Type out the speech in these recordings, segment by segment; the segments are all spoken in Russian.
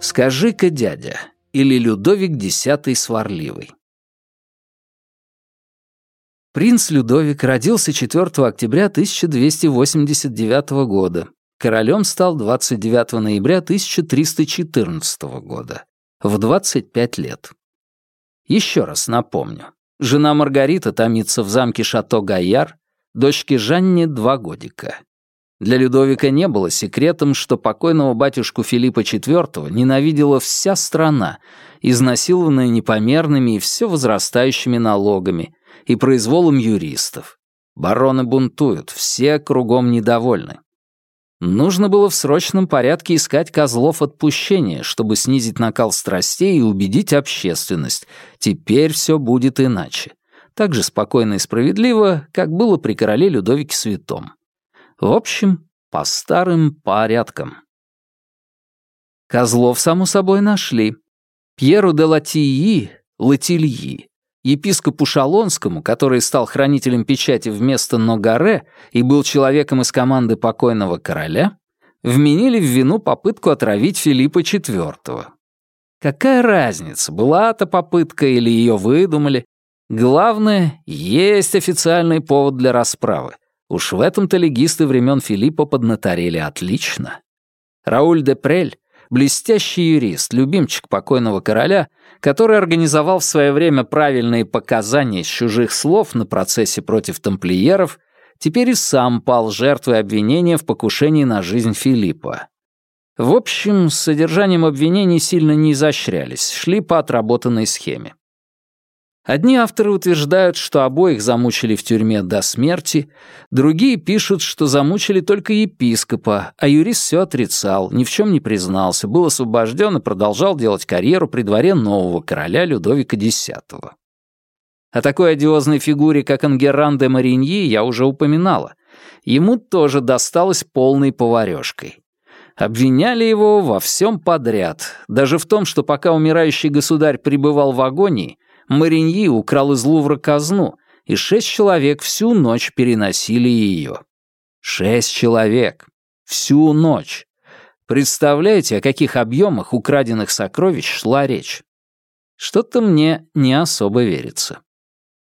«Скажи-ка, дядя» или Людовик X Сварливый. Принц Людовик родился 4 октября 1289 года. Королем стал 29 ноября 1314 года. В 25 лет. Еще раз напомню. Жена Маргарита томится в замке Шато-Гайяр, дочке Жанне два годика. Для Людовика не было секретом, что покойного батюшку Филиппа IV ненавидела вся страна, изнасилованная непомерными и все возрастающими налогами и произволом юристов. Бароны бунтуют, все кругом недовольны. Нужно было в срочном порядке искать козлов отпущения, чтобы снизить накал страстей и убедить общественность. Теперь все будет иначе. Так же спокойно и справедливо, как было при короле Людовике Святом. В общем, по старым порядкам. Козлов, само собой, нашли. Пьеру де Латии, Латильи, епископу Шалонскому, который стал хранителем печати вместо Ногаре и был человеком из команды покойного короля, вменили в вину попытку отравить Филиппа IV. Какая разница, была это попытка или ее выдумали? Главное, есть официальный повод для расправы. Уж в этом-то легисты времен Филиппа поднаторели отлично. Рауль де Прель, блестящий юрист, любимчик покойного короля, который организовал в свое время правильные показания с чужих слов на процессе против тамплиеров, теперь и сам пал жертвой обвинения в покушении на жизнь Филиппа. В общем, с содержанием обвинений сильно не изощрялись, шли по отработанной схеме. Одни авторы утверждают, что обоих замучили в тюрьме до смерти, другие пишут, что замучили только епископа, а юрист все отрицал, ни в чем не признался, был освобожден и продолжал делать карьеру при дворе нового короля Людовика X. О такой одиозной фигуре, как Ангеран де Мариньи, я уже упоминала. Ему тоже досталось полной поварёшкой. Обвиняли его во всем подряд, даже в том, что пока умирающий государь пребывал в агонии, Мариньи украл из Лувра казну, и шесть человек всю ночь переносили ее. Шесть человек. Всю ночь. Представляете, о каких объемах украденных сокровищ шла речь? Что-то мне не особо верится.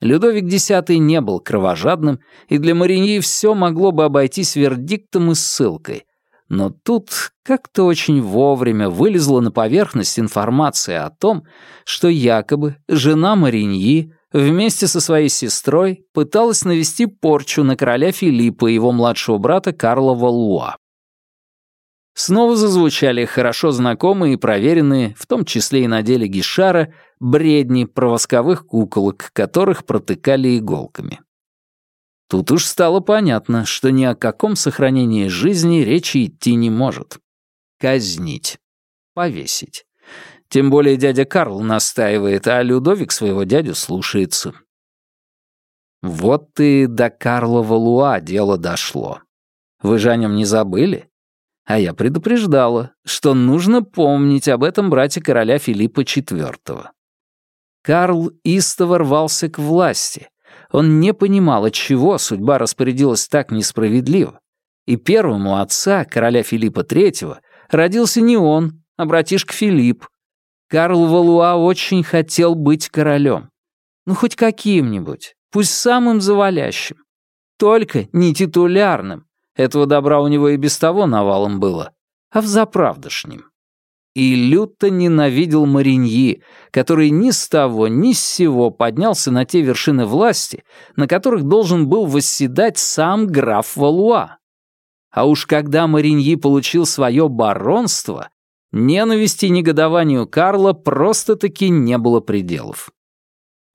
Людовик X не был кровожадным, и для Мариньи все могло бы обойтись вердиктом и ссылкой, но тут как-то очень вовремя вылезла на поверхность информация о том, что якобы жена Мариньи вместе со своей сестрой пыталась навести порчу на короля Филиппа и его младшего брата Карла Валуа. Снова зазвучали хорошо знакомые и проверенные, в том числе и на деле Гишара, бредни про восковых куколок, которых протыкали иголками. Тут уж стало понятно, что ни о каком сохранении жизни речи идти не может. Казнить. Повесить. Тем более дядя Карл настаивает, а Людовик своего дядю слушается. Вот и до Карла Валуа дело дошло. Вы же о нем не забыли? А я предупреждала, что нужно помнить об этом брате короля Филиппа IV. Карл истово рвался к власти, он не понимал, отчего судьба распорядилась так несправедливо. И первому отца, короля Филиппа III, родился не он, а братишка Филипп. Карл Валуа очень хотел быть королем. Ну, хоть каким-нибудь, пусть самым завалящим. Только не титулярным. Этого добра у него и без того навалом было, а взаправдошним и люто ненавидел Мариньи, который ни с того, ни с сего поднялся на те вершины власти, на которых должен был восседать сам граф Валуа. А уж когда Мариньи получил свое баронство, ненависти и негодованию Карла просто-таки не было пределов.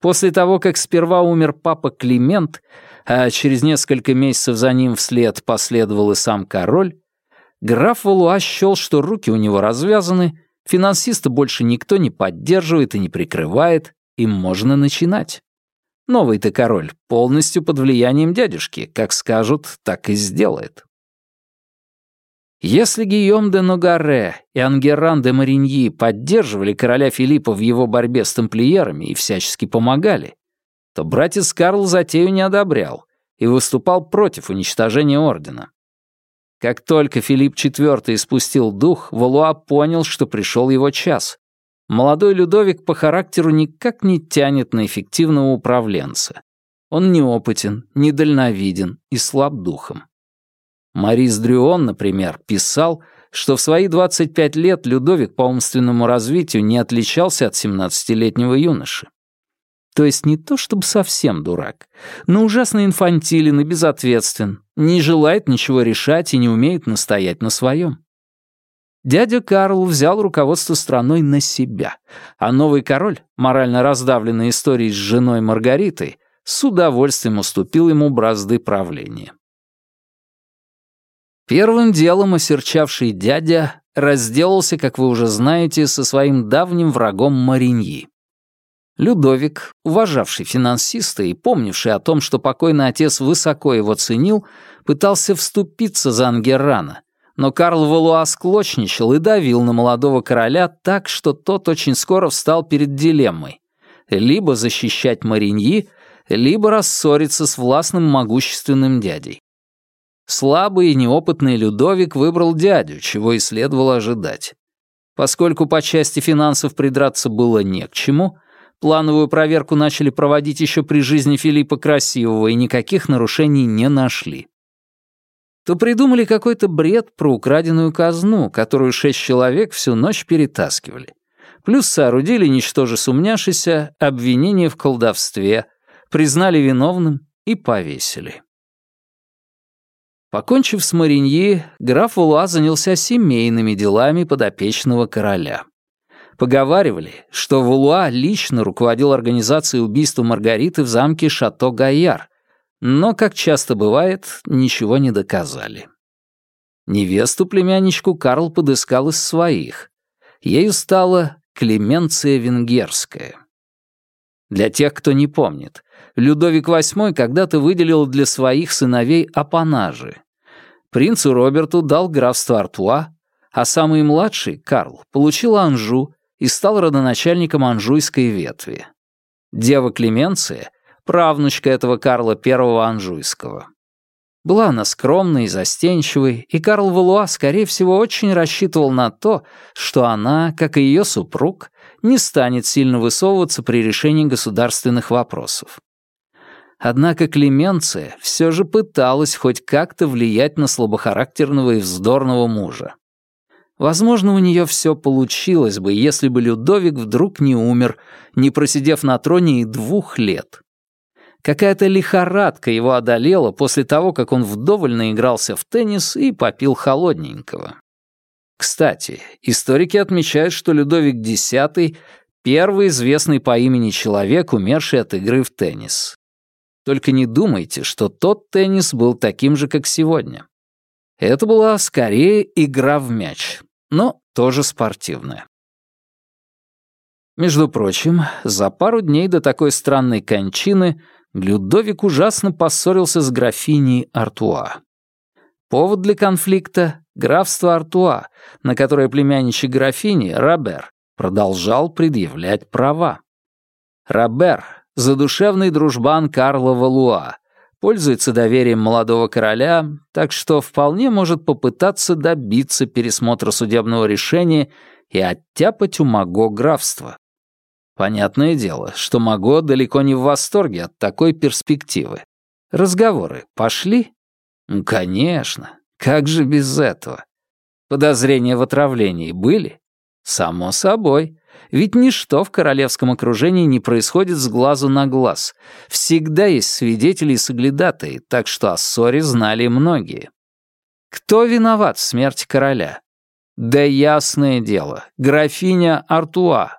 После того, как сперва умер папа Климент, а через несколько месяцев за ним вслед последовал и сам король, Граф Валуа счел, что руки у него развязаны, финансиста больше никто не поддерживает и не прикрывает, и можно начинать. Новый-то король полностью под влиянием дядюшки, как скажут, так и сделает. Если Гийом де Ногаре и Ангеран де Мариньи поддерживали короля Филиппа в его борьбе с тамплиерами и всячески помогали, то братец Карл затею не одобрял и выступал против уничтожения ордена. Как только Филипп IV испустил дух, Валуа понял, что пришел его час. Молодой Людовик по характеру никак не тянет на эффективного управленца. Он неопытен, недальновиден и слаб духом. Марис Дрюон, например, писал, что в свои 25 лет Людовик по умственному развитию не отличался от 17-летнего юноши. То есть не то чтобы совсем дурак, но ужасно инфантилен и безответствен, не желает ничего решать и не умеет настоять на своем. Дядя Карл взял руководство страной на себя, а новый король, морально раздавленный историей с женой Маргаритой, с удовольствием уступил ему бразды правления. Первым делом осерчавший дядя разделался, как вы уже знаете, со своим давним врагом Мариньи. Людовик, уважавший финансиста и помнивший о том, что покойный отец высоко его ценил, пытался вступиться за Ангеррана, но Карл Валуа склочничал и давил на молодого короля так, что тот очень скоро встал перед дилеммой. Либо защищать Мариньи, либо рассориться с властным могущественным дядей. Слабый и неопытный Людовик выбрал дядю, чего и следовало ожидать. Поскольку по части финансов придраться было не к чему, плановую проверку начали проводить еще при жизни Филиппа Красивого и никаких нарушений не нашли то придумали какой-то бред про украденную казну, которую шесть человек всю ночь перетаскивали. Плюс соорудили, ничтоже сумняшися, обвинение в колдовстве, признали виновным и повесили. Покончив с Мариньи, граф Вулуа занялся семейными делами подопечного короля. Поговаривали, что Вулуа лично руководил организацией убийства Маргариты в замке Шато-Гайяр, но, как часто бывает, ничего не доказали. Невесту племянничку Карл подыскал из своих. Ею стала Клеменция Венгерская. Для тех, кто не помнит, Людовик VIII когда-то выделил для своих сыновей апанажи. Принцу Роберту дал графство Артуа, а самый младший, Карл, получил Анжу и стал родоначальником анжуйской ветви. Дева Клеменция — правнучка этого Карла I Анжуйского. Была она скромной и застенчивой, и Карл Валуа, скорее всего, очень рассчитывал на то, что она, как и ее супруг, не станет сильно высовываться при решении государственных вопросов. Однако Клеменция все же пыталась хоть как-то влиять на слабохарактерного и вздорного мужа. Возможно, у нее все получилось бы, если бы Людовик вдруг не умер, не просидев на троне и двух лет. Какая-то лихорадка его одолела после того, как он вдоволь наигрался в теннис и попил холодненького. Кстати, историки отмечают, что Людовик X — первый известный по имени человек, умерший от игры в теннис. Только не думайте, что тот теннис был таким же, как сегодня. Это была скорее игра в мяч, но тоже спортивная. Между прочим, за пару дней до такой странной кончины Людовик ужасно поссорился с графиней Артуа. Повод для конфликта — графство Артуа, на которое племянничек графини, Робер, продолжал предъявлять права. Робер — задушевный дружбан Карла Валуа, пользуется доверием молодого короля, так что вполне может попытаться добиться пересмотра судебного решения и оттяпать у Маго графство. Понятное дело, что Маго далеко не в восторге от такой перспективы. Разговоры пошли? Конечно. Как же без этого? Подозрения в отравлении были? Само собой. Ведь ничто в королевском окружении не происходит с глазу на глаз. Всегда есть свидетели и соглядатые, так что о ссоре знали многие. Кто виноват в смерти короля? Да ясное дело, графиня Артуа,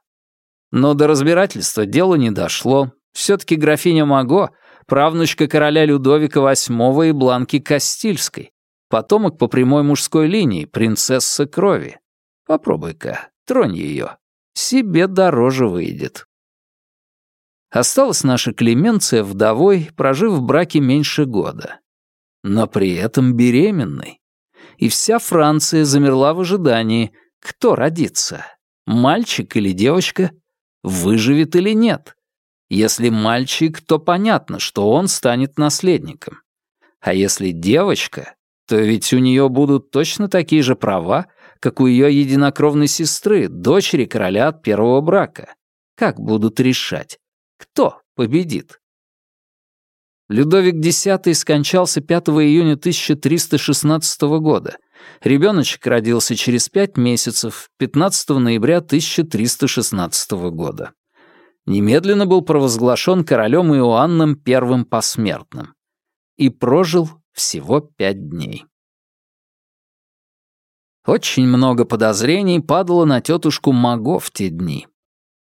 но до разбирательства дело не дошло. Все-таки графиня Маго — правнучка короля Людовика VIII и Бланки Кастильской, потомок по прямой мужской линии, принцесса крови. Попробуй-ка, тронь ее. Себе дороже выйдет. Осталась наша Клеменция вдовой, прожив в браке меньше года. Но при этом беременной. И вся Франция замерла в ожидании, кто родится, мальчик или девочка — выживет или нет. Если мальчик, то понятно, что он станет наследником. А если девочка, то ведь у нее будут точно такие же права, как у ее единокровной сестры, дочери короля от первого брака. Как будут решать? Кто победит? Людовик X скончался 5 июня 1316 года. Ребеночек родился через пять месяцев, 15 ноября 1316 года. Немедленно был провозглашен королем Иоанном I посмертным. И прожил всего пять дней. Очень много подозрений падало на тетушку Маго в те дни.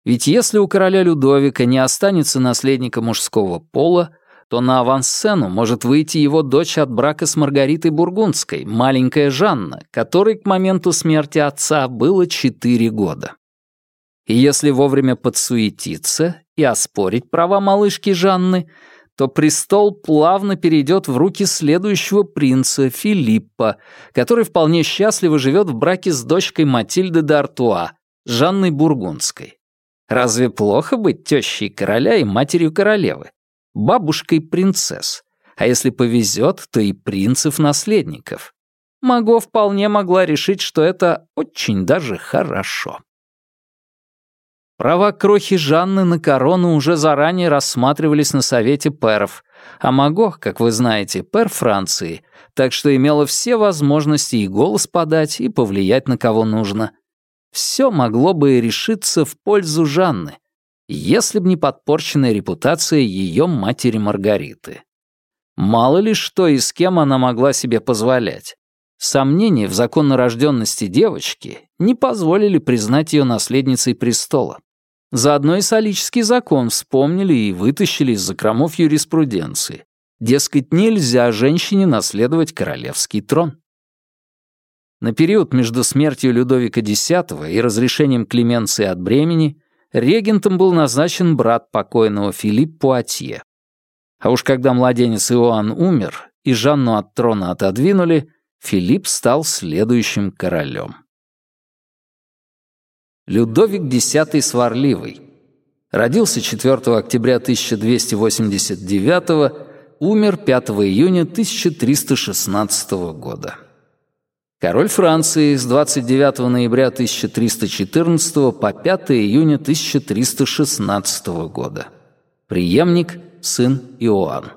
Ведь если у короля Людовика не останется наследника мужского пола, то на авансцену может выйти его дочь от брака с Маргаритой Бургундской, маленькая Жанна, которой к моменту смерти отца было четыре года. И если вовремя подсуетиться и оспорить права малышки Жанны, то престол плавно перейдет в руки следующего принца Филиппа, который вполне счастливо живет в браке с дочкой Матильды d'Артуа, Жанной Бургундской. Разве плохо быть тещей короля и матерью королевы? Бабушкой принцесс. А если повезет, то и принцев-наследников. Маго вполне могла решить, что это очень даже хорошо. Права крохи Жанны на корону уже заранее рассматривались на Совете пэров, а Маго, как вы знаете, пэр Франции, так что имела все возможности и голос подать, и повлиять на кого нужно. Все могло бы решиться в пользу Жанны, если б не подпорченная репутация ее матери Маргариты. Мало ли что и с кем она могла себе позволять. Сомнения в законнорожденности девочки не позволили признать ее наследницей престола. Заодно и солический закон вспомнили и вытащили из закромов юриспруденции. Дескать, нельзя женщине наследовать королевский трон. На период между смертью Людовика X и разрешением Клеменции от бремени регентом был назначен брат покойного Филипп Пуатье. А уж когда младенец Иоанн умер и Жанну от трона отодвинули, Филипп стал следующим королем. Людовик X Сварливый. Родился 4 октября 1289, умер 5 июня 1316 года. Король Франции с 29 ноября 1314 по 5 июня 1316 года. Приемник сын Иоанн.